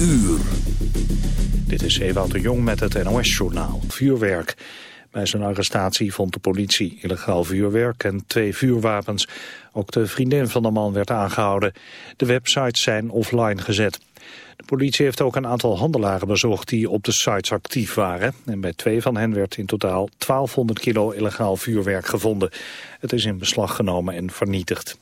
uur. Dit is Ewout de Jong met het NOS-journaal. Vuurwerk. Bij zijn arrestatie vond de politie illegaal vuurwerk en twee vuurwapens. Ook de vriendin van de man werd aangehouden. De websites zijn offline gezet. De politie heeft ook een aantal handelaren bezocht die op de sites actief waren. En bij twee van hen werd in totaal 1200 kilo illegaal vuurwerk gevonden. Het is in beslag genomen en vernietigd.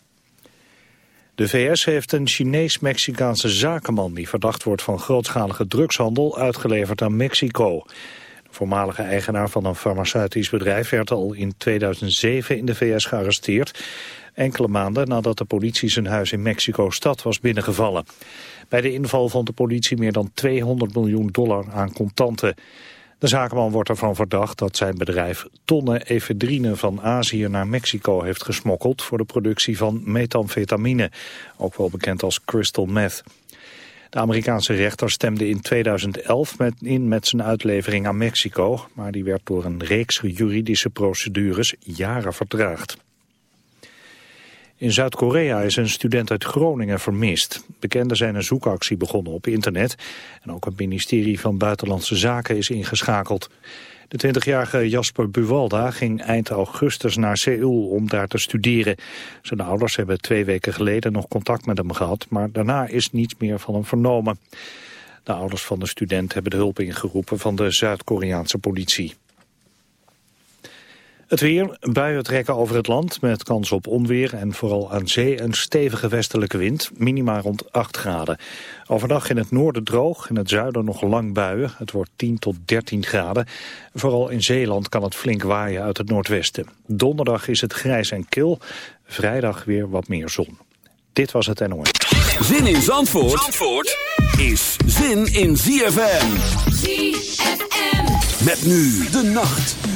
De VS heeft een Chinees-Mexicaanse zakenman die verdacht wordt van grootschalige drugshandel uitgeleverd aan Mexico. De voormalige eigenaar van een farmaceutisch bedrijf werd al in 2007 in de VS gearresteerd. Enkele maanden nadat de politie zijn huis in Mexico-stad was binnengevallen. Bij de inval vond de politie meer dan 200 miljoen dollar aan contanten. De zakenman wordt ervan verdacht dat zijn bedrijf tonnen efedrine van Azië naar Mexico heeft gesmokkeld voor de productie van methamfetamine, ook wel bekend als crystal meth. De Amerikaanse rechter stemde in 2011 met, in met zijn uitlevering aan Mexico, maar die werd door een reeks juridische procedures jaren vertraagd. In Zuid-Korea is een student uit Groningen vermist. Bekenden zijn een zoekactie begonnen op internet. En ook het ministerie van Buitenlandse Zaken is ingeschakeld. De 20-jarige Jasper Buwalda ging eind augustus naar Seoul om daar te studeren. Zijn ouders hebben twee weken geleden nog contact met hem gehad... maar daarna is niets meer van hem vernomen. De ouders van de student hebben de hulp ingeroepen van de Zuid-Koreaanse politie. Het weer, buien trekken over het land met kans op onweer en vooral aan zee een stevige westelijke wind, minima rond 8 graden. Overdag in het noorden droog, in het zuiden nog lang buien, het wordt 10 tot 13 graden. Vooral in Zeeland kan het flink waaien uit het noordwesten. Donderdag is het grijs en kil, vrijdag weer wat meer zon. Dit was het NOS. Zin in Zandvoort, Zandvoort is zin in ZFM. ZFM. Met nu de nacht.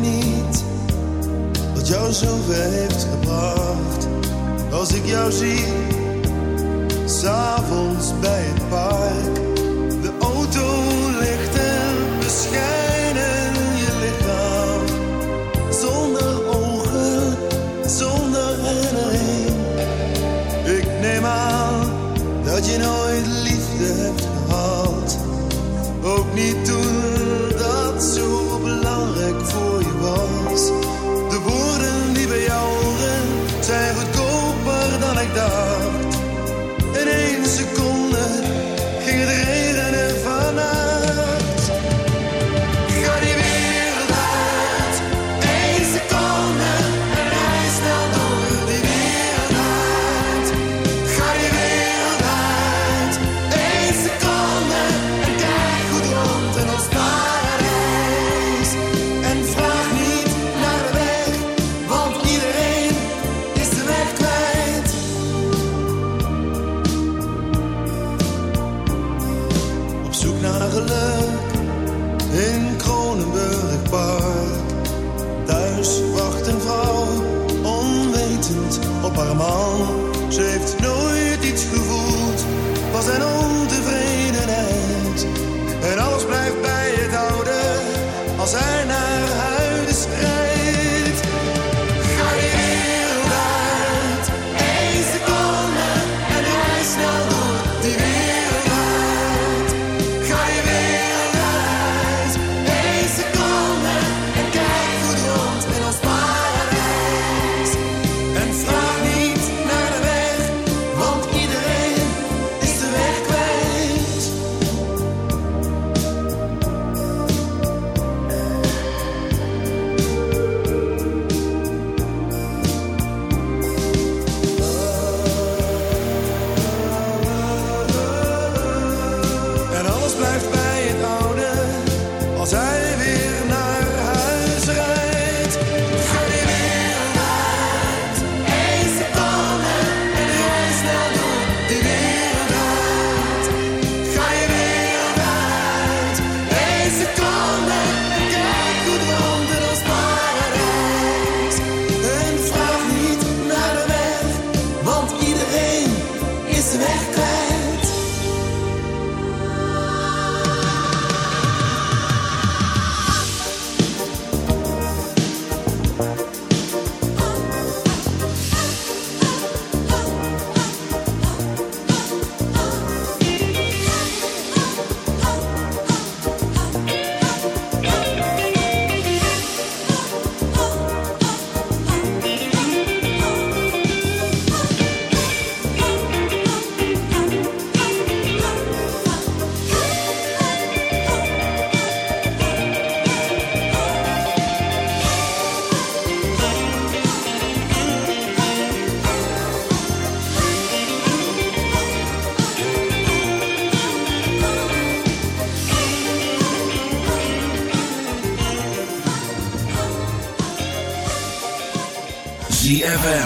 niet wat jou zover heeft gebracht. Als ik jou zie, s'avonds bij het park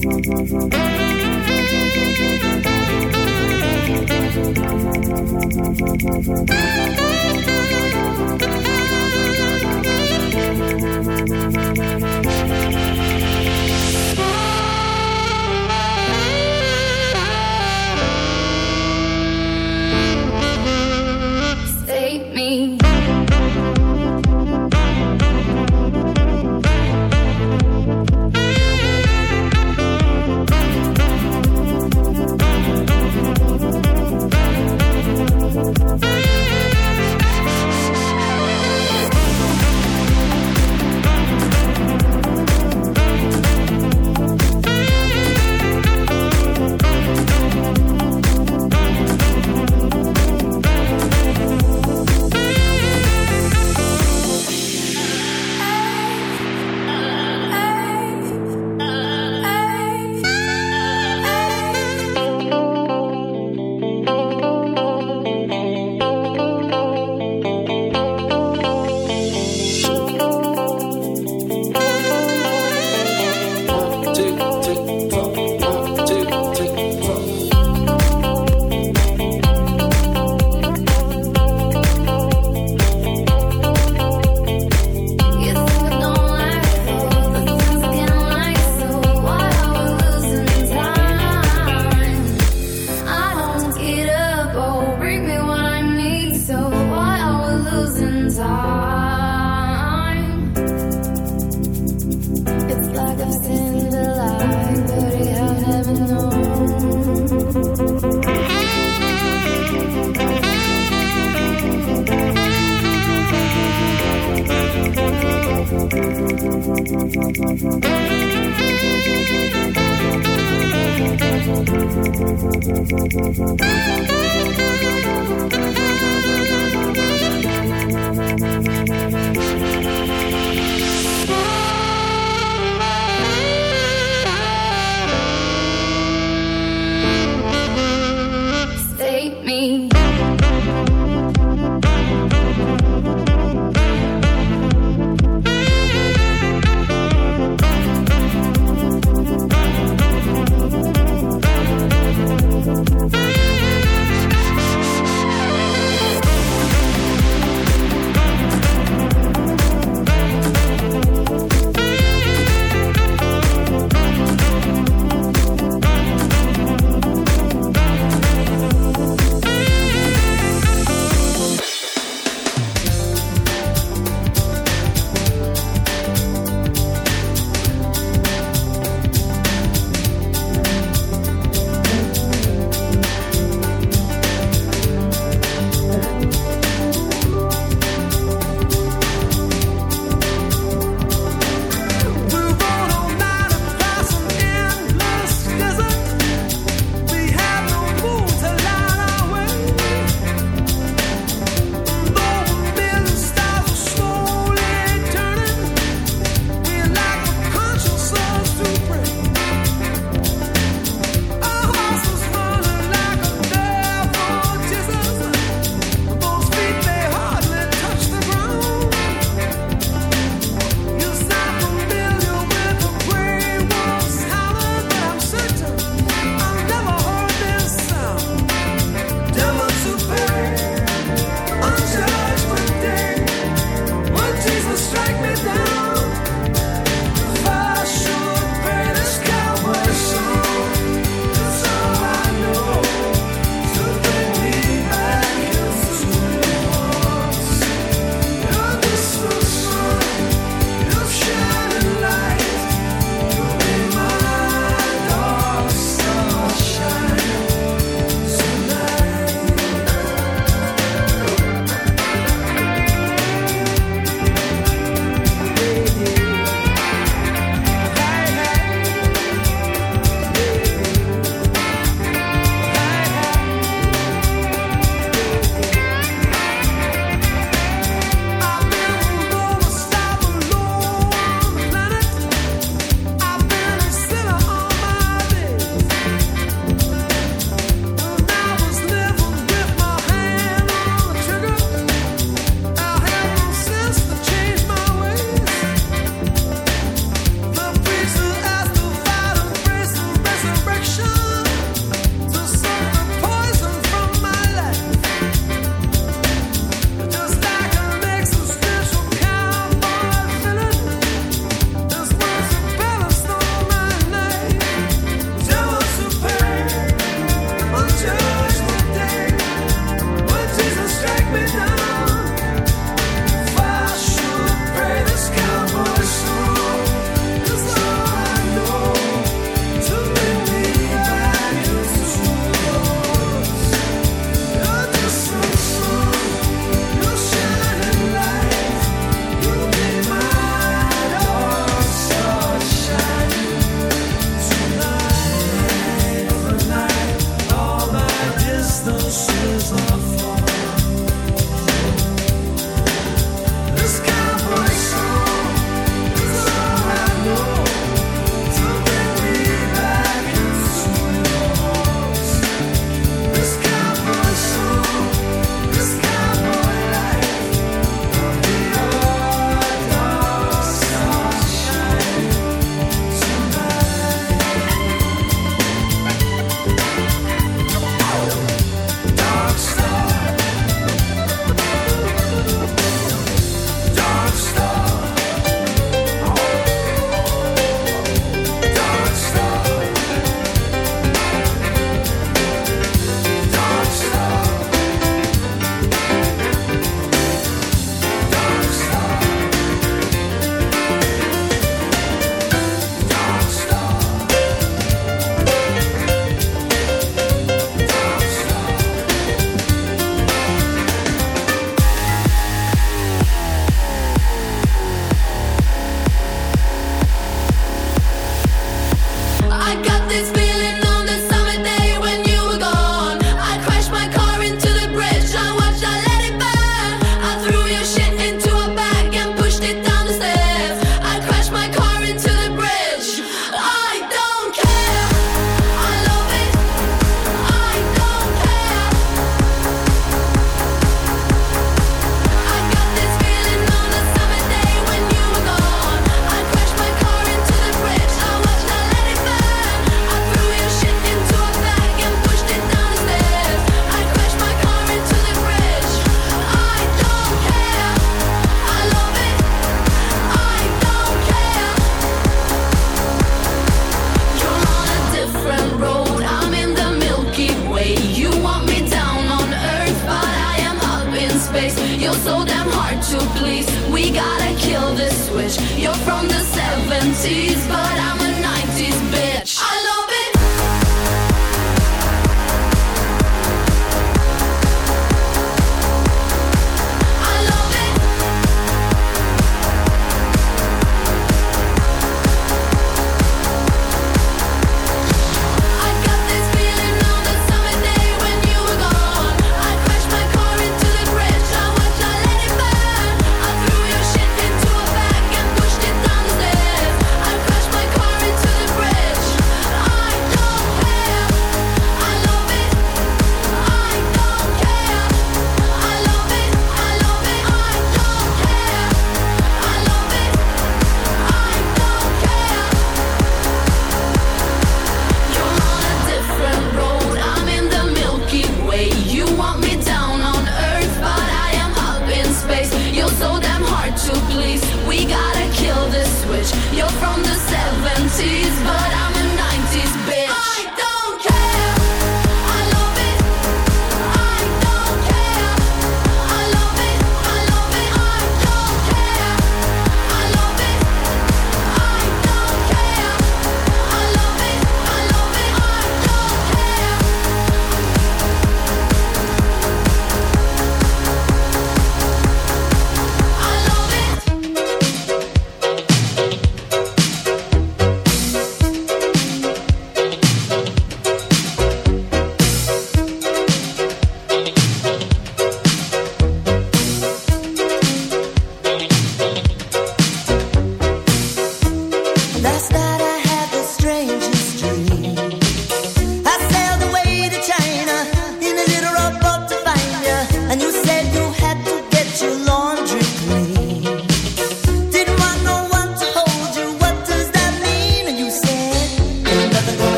Save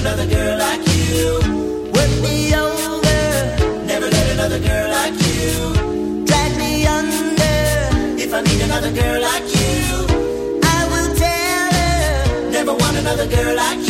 another girl like you. Me over. Never let another girl like you. Drag me under. If I need another girl like you. I will tell her. Never want another girl like you.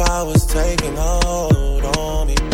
I was taking hold on me.